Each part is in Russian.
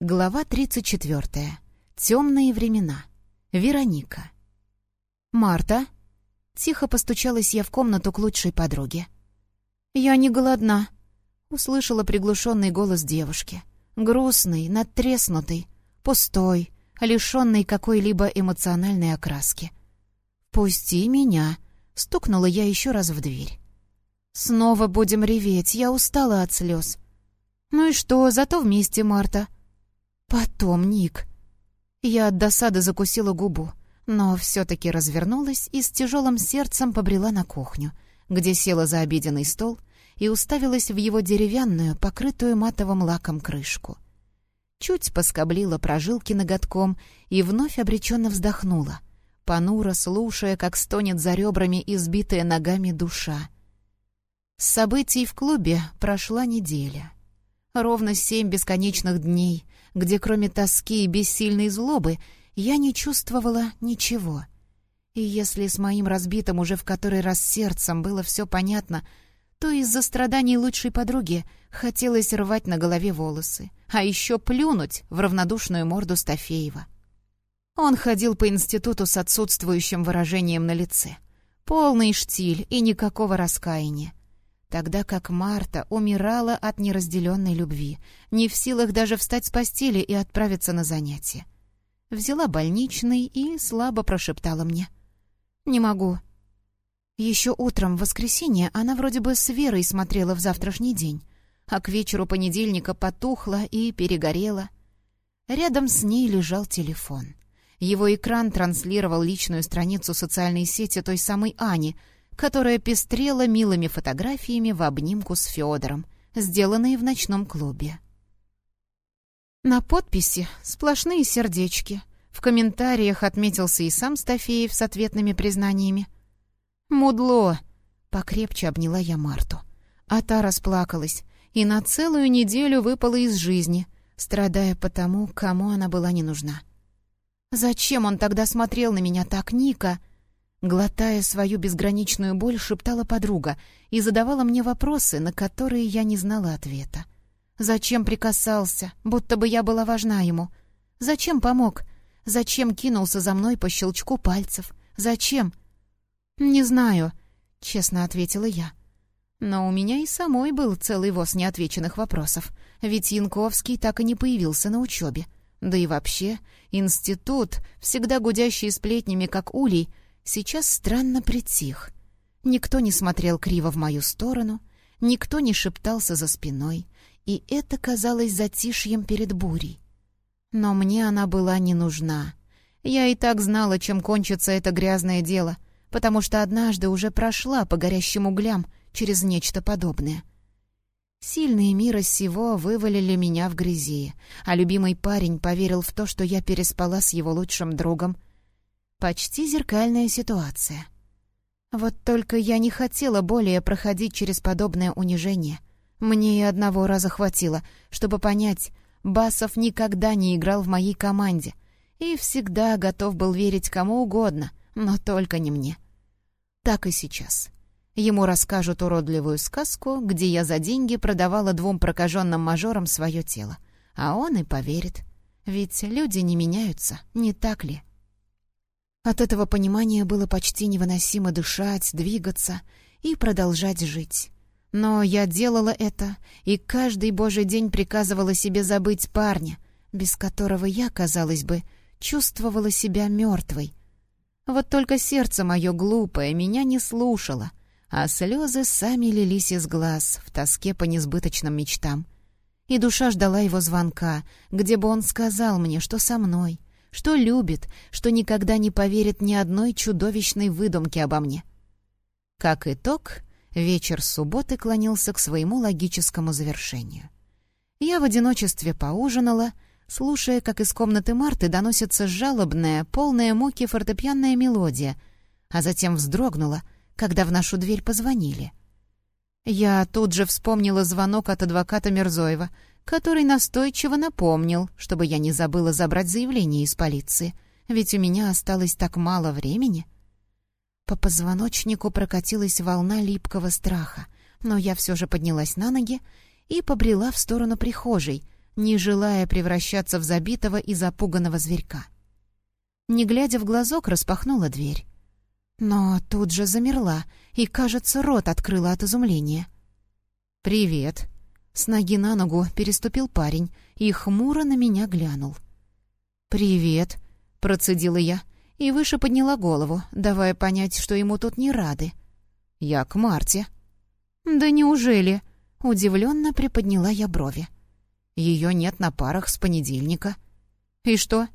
Глава 34. Темные времена. Вероника. «Марта?» Тихо постучалась я в комнату к лучшей подруге. «Я не голодна», — услышала приглушенный голос девушки. Грустный, надтреснутый, пустой, лишенный какой-либо эмоциональной окраски. «Пусти меня», — стукнула я еще раз в дверь. «Снова будем реветь, я устала от слез». «Ну и что, зато вместе, Марта», «Потом, Ник». Я от досады закусила губу, но все-таки развернулась и с тяжелым сердцем побрела на кухню, где села за обеденный стол и уставилась в его деревянную, покрытую матовым лаком крышку. Чуть поскоблила прожилки ноготком и вновь обреченно вздохнула, понуро слушая, как стонет за ребрами избитая ногами душа. С событий в клубе прошла неделя. Ровно семь бесконечных дней, где кроме тоски и бессильной злобы я не чувствовала ничего. И если с моим разбитым уже в который раз сердцем было все понятно, то из-за страданий лучшей подруги хотелось рвать на голове волосы, а еще плюнуть в равнодушную морду Стафеева. Он ходил по институту с отсутствующим выражением на лице. Полный штиль и никакого раскаяния тогда как Марта умирала от неразделенной любви, не в силах даже встать с постели и отправиться на занятия. Взяла больничный и слабо прошептала мне. «Не могу». Еще утром в воскресенье она вроде бы с верой смотрела в завтрашний день, а к вечеру понедельника потухла и перегорела. Рядом с ней лежал телефон. Его экран транслировал личную страницу социальной сети той самой Ани — которая пестрела милыми фотографиями в обнимку с Федором, сделанные в ночном клубе. На подписи сплошные сердечки. В комментариях отметился и сам Стафеев с ответными признаниями. «Мудло!» — покрепче обняла я Марту. А та расплакалась и на целую неделю выпала из жизни, страдая по тому, кому она была не нужна. «Зачем он тогда смотрел на меня так, Ника?» Глотая свою безграничную боль, шептала подруга и задавала мне вопросы, на которые я не знала ответа. Зачем прикасался, будто бы я была важна ему? Зачем помог? Зачем кинулся за мной по щелчку пальцев? Зачем? «Не знаю», — честно ответила я. Но у меня и самой был целый воз неотвеченных вопросов, ведь Янковский так и не появился на учебе. Да и вообще, институт, всегда гудящий сплетнями, как улей, — сейчас странно притих. Никто не смотрел криво в мою сторону, никто не шептался за спиной, и это казалось затишьем перед бурей. Но мне она была не нужна. Я и так знала, чем кончится это грязное дело, потому что однажды уже прошла по горящим углям через нечто подобное. Сильные мира сего вывалили меня в грязи, а любимый парень поверил в то, что я переспала с его лучшим другом Почти зеркальная ситуация. Вот только я не хотела более проходить через подобное унижение. Мне и одного раза хватило, чтобы понять, Басов никогда не играл в моей команде и всегда готов был верить кому угодно, но только не мне. Так и сейчас. Ему расскажут уродливую сказку, где я за деньги продавала двум прокаженным мажорам свое тело. А он и поверит. Ведь люди не меняются, не так ли?» От этого понимания было почти невыносимо дышать, двигаться и продолжать жить. Но я делала это, и каждый божий день приказывала себе забыть парня, без которого я, казалось бы, чувствовала себя мертвой. Вот только сердце мое глупое меня не слушало, а слезы сами лились из глаз в тоске по несбыточным мечтам. И душа ждала его звонка, где бы он сказал мне, что со мной, что любит, что никогда не поверит ни одной чудовищной выдумке обо мне. Как итог, вечер субботы клонился к своему логическому завершению. Я в одиночестве поужинала, слушая, как из комнаты Марты доносится жалобная, полная муки фортепианная мелодия, а затем вздрогнула, когда в нашу дверь позвонили. Я тут же вспомнила звонок от адвоката Мирзоева, который настойчиво напомнил, чтобы я не забыла забрать заявление из полиции, ведь у меня осталось так мало времени. По позвоночнику прокатилась волна липкого страха, но я все же поднялась на ноги и побрела в сторону прихожей, не желая превращаться в забитого и запуганного зверька. Не глядя в глазок, распахнула дверь. Но тут же замерла и, кажется, рот открыла от изумления. «Привет!» С ноги на ногу переступил парень и хмуро на меня глянул. «Привет!» — процедила я и выше подняла голову, давая понять, что ему тут не рады. «Я к Марте». «Да неужели?» — удивленно приподняла я брови. Ее нет на парах с понедельника». «И что?»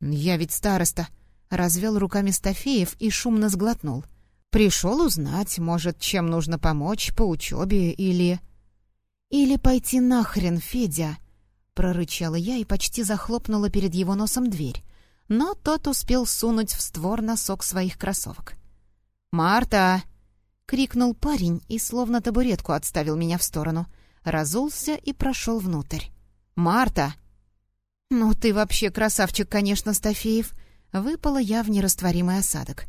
«Я ведь староста», — развел руками Стафеев и шумно сглотнул. «Пришел узнать, может, чем нужно помочь по учебе или...» «Или пойти нахрен, Федя!» — прорычала я и почти захлопнула перед его носом дверь. Но тот успел сунуть в створ носок своих кроссовок. «Марта!» — крикнул парень и словно табуретку отставил меня в сторону. Разулся и прошел внутрь. «Марта!» «Ну ты вообще красавчик, конечно, Стафеев!» Выпала я в нерастворимый осадок.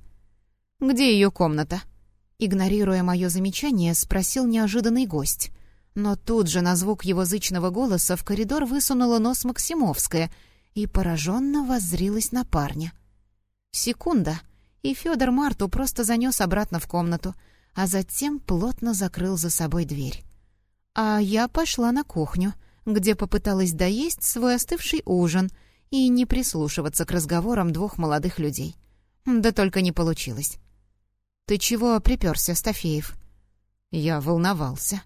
«Где ее комната?» Игнорируя мое замечание, спросил неожиданный гость — но тут же на звук его зычного голоса в коридор высунула нос Максимовская и пораженно воззрилась на парня. Секунда, и Федор Марту просто занес обратно в комнату, а затем плотно закрыл за собой дверь. А я пошла на кухню, где попыталась доесть свой остывший ужин и не прислушиваться к разговорам двух молодых людей. Да только не получилось. «Ты чего приперся, Стафеев?» Я волновался.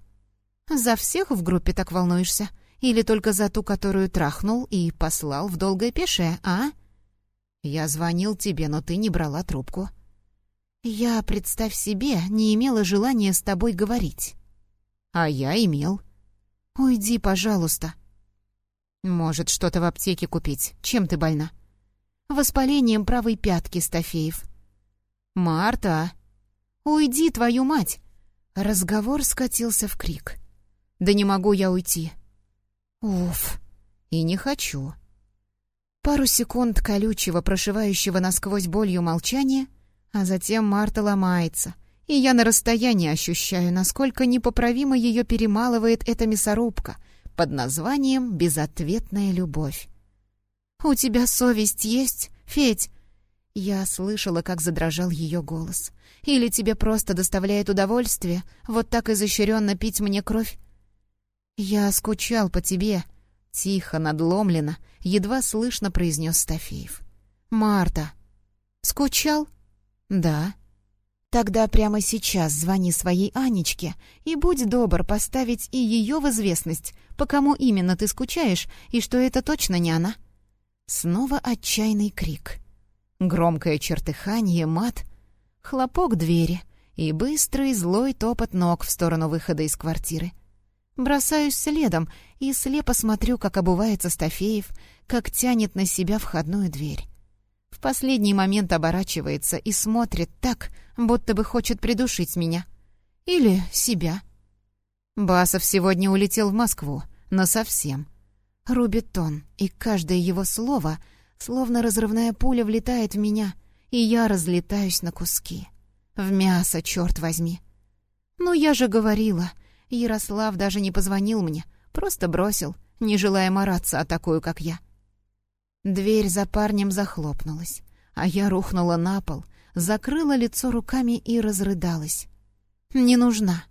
«За всех в группе так волнуешься? Или только за ту, которую трахнул и послал в долгое пешее, а?» «Я звонил тебе, но ты не брала трубку». «Я, представь себе, не имела желания с тобой говорить». «А я имел». «Уйди, пожалуйста». «Может, что-то в аптеке купить? Чем ты больна?» «Воспалением правой пятки, Стафеев». «Марта!» «Уйди, твою мать!» Разговор скатился в крик. Да не могу я уйти. Уф, и не хочу. Пару секунд колючего, прошивающего насквозь болью молчания, а затем Марта ломается, и я на расстоянии ощущаю, насколько непоправимо ее перемалывает эта мясорубка под названием «Безответная любовь». «У тебя совесть есть, Федь?» Я слышала, как задрожал ее голос. «Или тебе просто доставляет удовольствие вот так изощренно пить мне кровь? «Я скучал по тебе», — тихо, надломленно, едва слышно произнес Стафеев. «Марта». «Скучал?» «Да». «Тогда прямо сейчас звони своей Анечке и будь добр поставить и ее в известность, по кому именно ты скучаешь и что это точно не она». Снова отчаянный крик. Громкое чертыхание, мат, хлопок двери и быстрый злой топот ног в сторону выхода из квартиры. Бросаюсь следом и слепо смотрю, как обувается Стафеев, как тянет на себя входную дверь. В последний момент оборачивается и смотрит так, будто бы хочет придушить меня. Или себя. Басов сегодня улетел в Москву, но совсем. Рубит тон, и каждое его слово, словно разрывная пуля, влетает в меня, и я разлетаюсь на куски. В мясо, черт возьми. «Ну, я же говорила», Ярослав даже не позвонил мне, просто бросил, не желая мараться о такую, как я. Дверь за парнем захлопнулась, а я рухнула на пол, закрыла лицо руками и разрыдалась. «Не нужна.